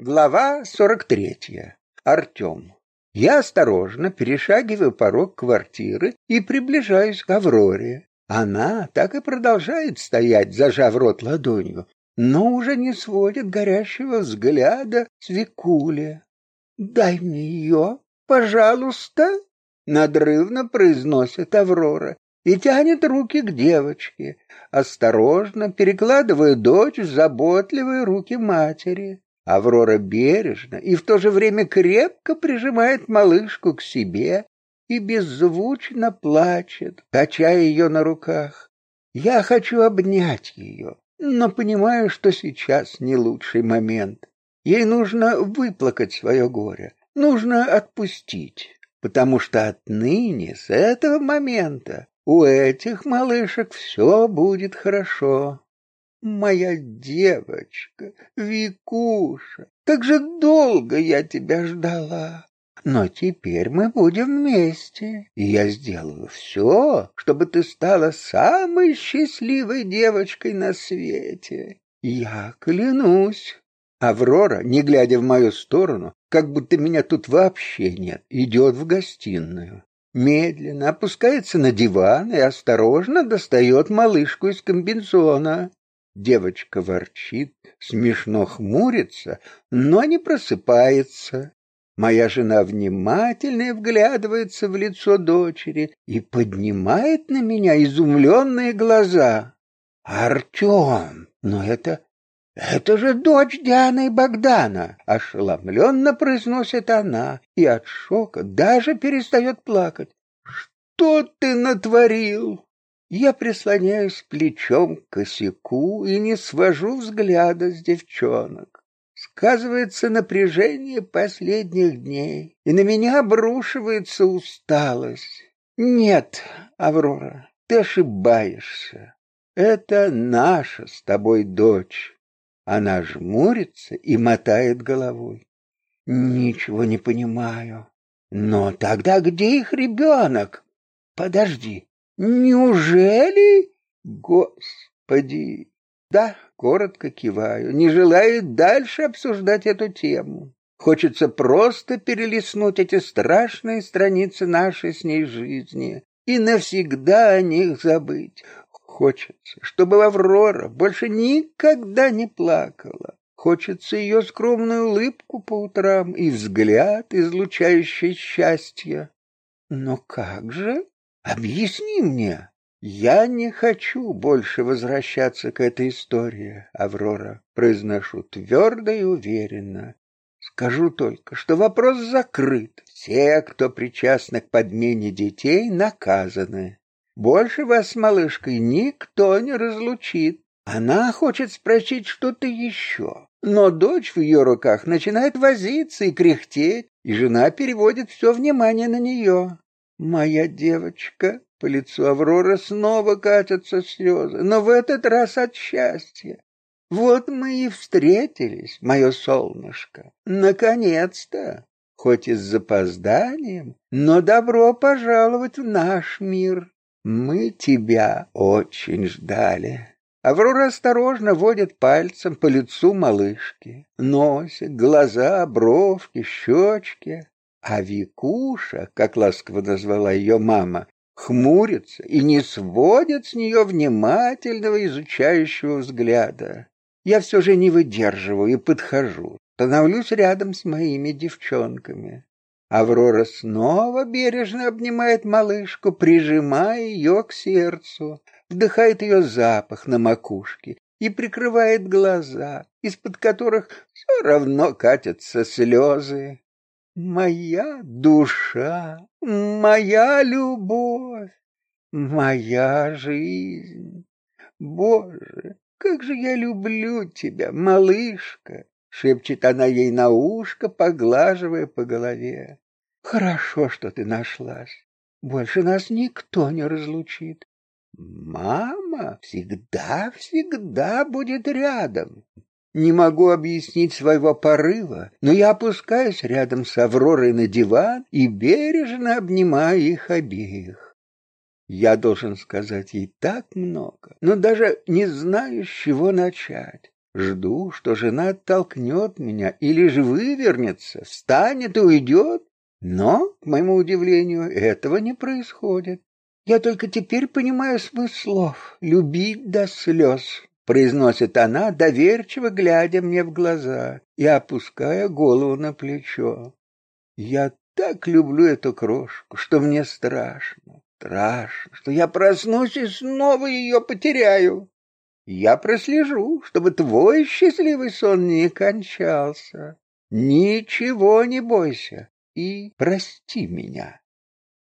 Глава сорок третья. Артем. Я осторожно перешагиваю порог квартиры и приближаюсь к Авроре. Она так и продолжает стоять, зажав рот ладонью, но уже не сводит горящего взгляда с Викули. «Дай мне ее, пожалуйста!» — надрывно произносит Аврора и тянет руки к девочке, осторожно перекладывая дочь в заботливые руки матери. Аврора бережно и в то же время крепко прижимает малышку к себе и беззвучно плачет, качая ее на руках. Я хочу обнять ее, но понимаю, что сейчас не лучший момент. Ей нужно выплакать свое горе, нужно отпустить, потому что отныне, с этого момента, у этих малышек все будет хорошо. Моя девочка, Викуша, как же долго я тебя ждала. Но теперь мы будем вместе, и я сделаю все, чтобы ты стала самой счастливой девочкой на свете. Я клянусь. Аврора, не глядя в мою сторону, как будто меня тут вообще нет, идет в гостиную. Медленно опускается на диван и осторожно достает малышку из комбинзона. Девочка ворчит, смешно хмурится, но не просыпается. Моя жена внимательно вглядывается в лицо дочери и поднимает на меня изумленные глаза. «Артем, но это... это же дочь Дианы и Богдана!» Ошеломленно произносит она и от шока даже перестает плакать. «Что ты натворил?» Я прислоняюсь плечом к косяку и не свожу взгляда с девчонок. Сказывается напряжение последних дней, и на меня обрушивается усталость. Нет, Аврора, ты ошибаешься. Это наша с тобой дочь. Она жмурится и мотает головой. Ничего не понимаю. Но тогда где их ребенок? Подожди, Неужели? Господи! Да, коротко киваю, не желаю дальше обсуждать эту тему. Хочется просто перелистнуть эти страшные страницы нашей с ней жизни и навсегда о них забыть. Хочется, чтобы Аврора больше никогда не плакала. Хочется ее скромную улыбку по утрам и взгляд, излучающий счастье. Но как же? Объясни мне. Я не хочу больше возвращаться к этой истории, Аврора, произношу твердо и уверенно. Скажу только, что вопрос закрыт. Все, кто причастны к подмене детей, наказаны. Больше вас с малышкой никто не разлучит. Она хочет спросить что-то еще, но дочь в ее руках начинает возиться и кряхтеть, и жена переводит все внимание на нее. Моя девочка, по лицу Авроры снова катятся слезы, но в этот раз от счастья. Вот мы и встретились, мое солнышко. Наконец-то, хоть и с запозданием, но добро пожаловать в наш мир. Мы тебя очень ждали. Аврора осторожно водит пальцем по лицу малышки. Носик, глаза, бровки, щечки. А Викуша, как ласково назвала ее мама, хмурится и не сводит с нее внимательного изучающего взгляда. Я все же не выдерживаю и подхожу, становлюсь рядом с моими девчонками. Аврора снова бережно обнимает малышку, прижимая ее к сердцу, вдыхает ее запах на макушке и прикрывает глаза, из-под которых все равно катятся слезы. Моя душа, моя любовь, моя жизнь. Боже, как же я люблю тебя, малышка, шепчет она ей на ушко, поглаживая по голове. Хорошо, что ты нашлась. Больше нас никто не разлучит. Мама всегда-всегда будет рядом. Не могу объяснить своего порыва, но я опускаюсь рядом с Авророй на диван и бережно обнимаю их обеих. Я должен сказать ей так много, но даже не знаю, с чего начать. Жду, что жена оттолкнет меня или же вывернется, встанет и уйдет. Но, к моему удивлению, этого не происходит. Я только теперь понимаю смысл слов «любить до слез», произносит она, доверчиво глядя мне в глаза и опуская голову на плечо. Я так люблю эту крошку, что мне страшно, страшно, что я проснусь и снова ее потеряю. Я прослежу, чтобы твой счастливый сон не кончался. Ничего не бойся и прости меня.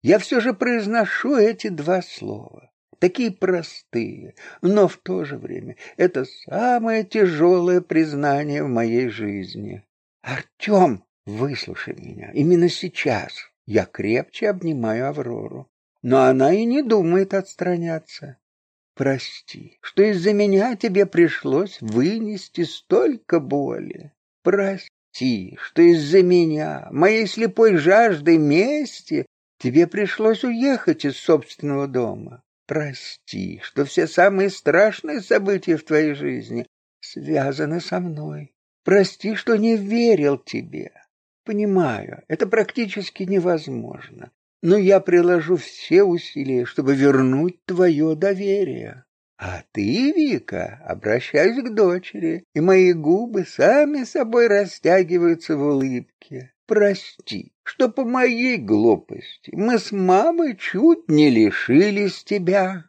Я все же произношу эти два слова, такие простые, но в то же время это самое тяжелое признание в моей жизни. Артем, выслушай меня, именно сейчас я крепче обнимаю Аврору, но она и не думает отстраняться. Прости, что из-за меня тебе пришлось вынести столько боли. Прости, что из-за меня, моей слепой жажды мести, тебе пришлось уехать из собственного дома. Прости, что все самые страшные события в твоей жизни связаны со мной. Прости, что не верил тебе. Понимаю, это практически невозможно но я приложу все усилия, чтобы вернуть твое доверие. А ты, Вика, обращаюсь к дочери, и мои губы сами собой растягиваются в улыбке. Прости, что по моей глупости мы с мамой чуть не лишились тебя.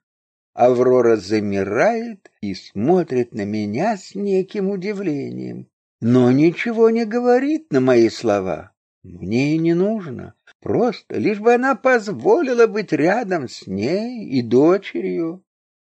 Аврора замирает и смотрит на меня с неким удивлением, но ничего не говорит на мои слова. Мне и не нужно. Просто лишь бы она позволила быть рядом с ней и дочерью.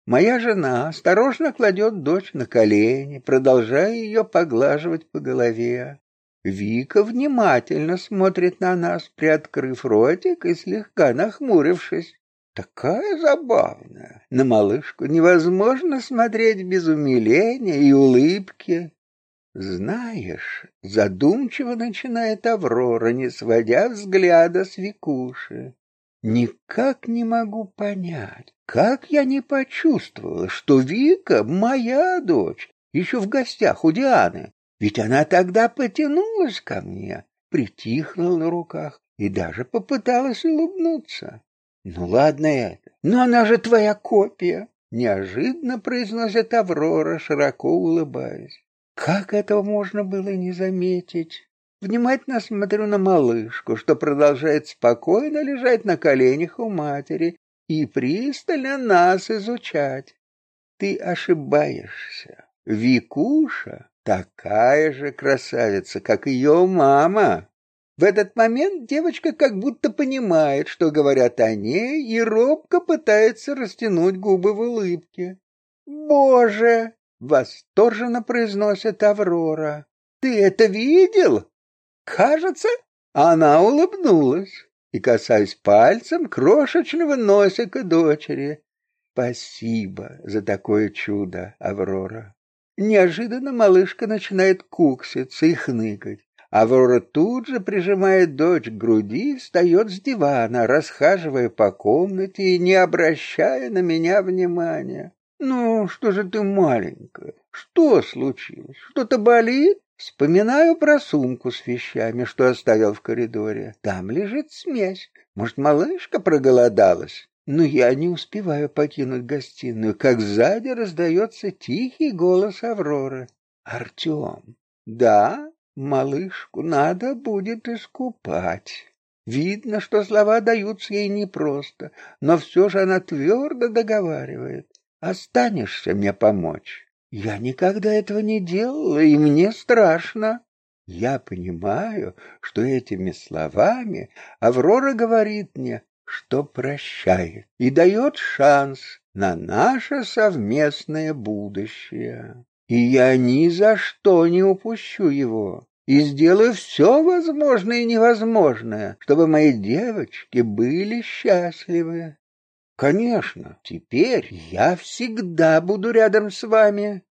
Моя жена осторожно кладет дочь на колени, продолжая ее поглаживать по голове. Вика внимательно смотрит на нас, приоткрыв ротик и слегка нахмурившись. Такая забавная. На малышку невозможно смотреть без умиления и улыбки. Знаешь, задумчиво начинает Аврора, не сводя взгляда с Викуши. Никак не могу понять, как я не почувствовала, что Вика моя дочь, еще в гостях у Дианы. Ведь она тогда потянулась ко мне, притихла на руках и даже попыталась улыбнуться. Ну ладно это, но она же твоя копия, неожиданно произносит Аврора, широко улыбаясь. Как этого можно было не заметить? Внимательно смотрю на малышку, что продолжает спокойно лежать на коленях у матери и пристально нас изучать. Ты ошибаешься. Викуша такая же красавица, как ее мама. В этот момент девочка как будто понимает, что говорят о ней, и робко пытается растянуть губы в улыбке. «Боже, Восторженно произносит Аврора. Ты это видел? Кажется, она улыбнулась и, касаясь пальцем крошечного носика дочери. Спасибо за такое чудо, Аврора. Неожиданно малышка начинает кукситься и хныкать. Аврора тут же прижимает дочь к груди и встает с дивана, расхаживая по комнате и не обращая на меня внимания. «Ну, что же ты маленькая? Что случилось? Что-то болит?» Вспоминаю про сумку с вещами, что оставил в коридоре. Там лежит смесь. Может, малышка проголодалась? Но я не успеваю покинуть гостиную, как сзади раздается тихий голос Авроры. «Артем, да, малышку надо будет искупать». Видно, что слова даются ей непросто, но все же она твердо договаривает. Останешься мне помочь? Я никогда этого не делала, и мне страшно. Я понимаю, что этими словами Аврора говорит мне, что прощает и дает шанс на наше совместное будущее. И я ни за что не упущу его и сделаю все возможное и невозможное, чтобы мои девочки были счастливы. Конечно, теперь я всегда буду рядом с вами.